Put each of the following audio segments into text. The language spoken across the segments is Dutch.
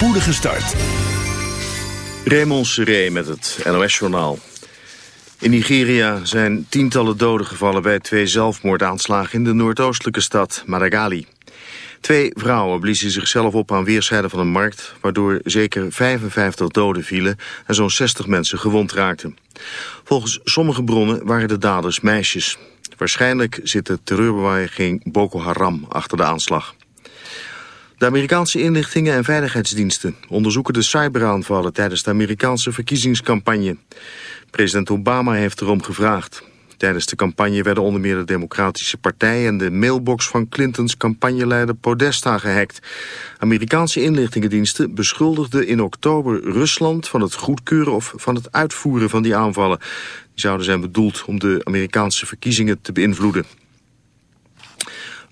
spoedige start. Raymond Seré met het NOS-journaal. In Nigeria zijn tientallen doden gevallen bij twee zelfmoordaanslagen in de noordoostelijke stad Madagali. Twee vrouwen bliezen zichzelf op aan weerszijden van een markt... waardoor zeker 55 doden vielen en zo'n 60 mensen gewond raakten. Volgens sommige bronnen waren de daders meisjes. Waarschijnlijk zit de terreurbeweging Boko Haram achter de aanslag. De Amerikaanse inlichtingen en veiligheidsdiensten onderzoeken de cyberaanvallen tijdens de Amerikaanse verkiezingscampagne. President Obama heeft erom gevraagd. Tijdens de campagne werden onder meer de Democratische Partij en de mailbox van Clintons campagneleider Podesta gehackt. Amerikaanse inlichtingendiensten beschuldigden in oktober Rusland van het goedkeuren of van het uitvoeren van die aanvallen. Die zouden zijn bedoeld om de Amerikaanse verkiezingen te beïnvloeden.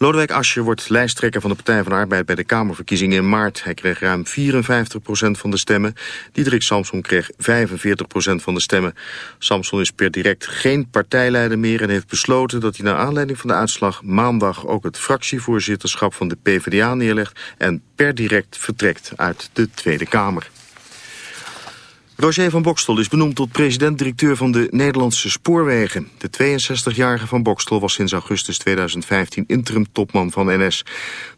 Lodewijk Asscher wordt lijsttrekker van de Partij van de Arbeid bij de Kamerverkiezingen in maart. Hij kreeg ruim 54% van de stemmen. Diederik Samson kreeg 45% van de stemmen. Samson is per direct geen partijleider meer en heeft besloten dat hij naar aanleiding van de uitslag maandag ook het fractievoorzitterschap van de PvdA neerlegt en per direct vertrekt uit de Tweede Kamer. Roger van Bokstel is benoemd tot president-directeur van de Nederlandse Spoorwegen. De 62-jarige van Bokstel was sinds augustus 2015 interim-topman van NS.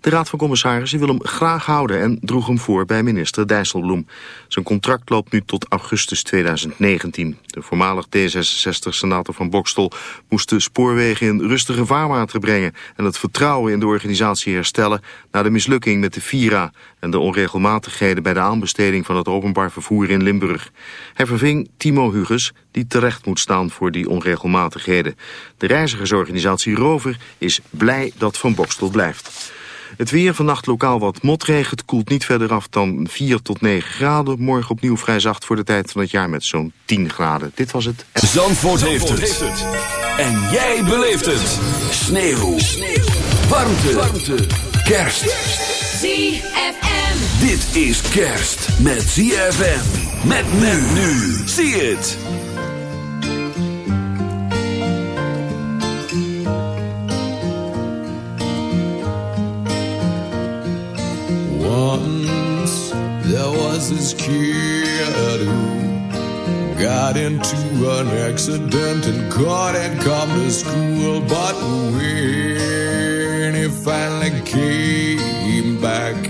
De Raad van Commissarissen wil hem graag houden en droeg hem voor bij minister Dijsselbloem. Zijn contract loopt nu tot augustus 2019. De voormalig D66-senator van Bokstel moest de spoorwegen in rustige vaarwater brengen... en het vertrouwen in de organisatie herstellen na de mislukking met de Vira... en de onregelmatigheden bij de aanbesteding van het openbaar vervoer in Limburg. Hij verving Timo Huges, die terecht moet staan voor die onregelmatigheden. De reizigersorganisatie Rover is blij dat Van Bokstel blijft. Het weer vannacht lokaal wat motregen. Het koelt niet verder af dan 4 tot 9 graden. Morgen opnieuw vrij zacht voor de tijd van het jaar met zo'n 10 graden. Dit was het. Zandvoort, heeft, het. En jij beleeft het. Sneeuw. Sneeuw. Warmte. Warmte. Kerst. ZFM. Dit is kerst met ZFM. Met men nu. Zie het. Once there was this kid who got into an accident and couldn't come to school. But when he finally came back,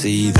See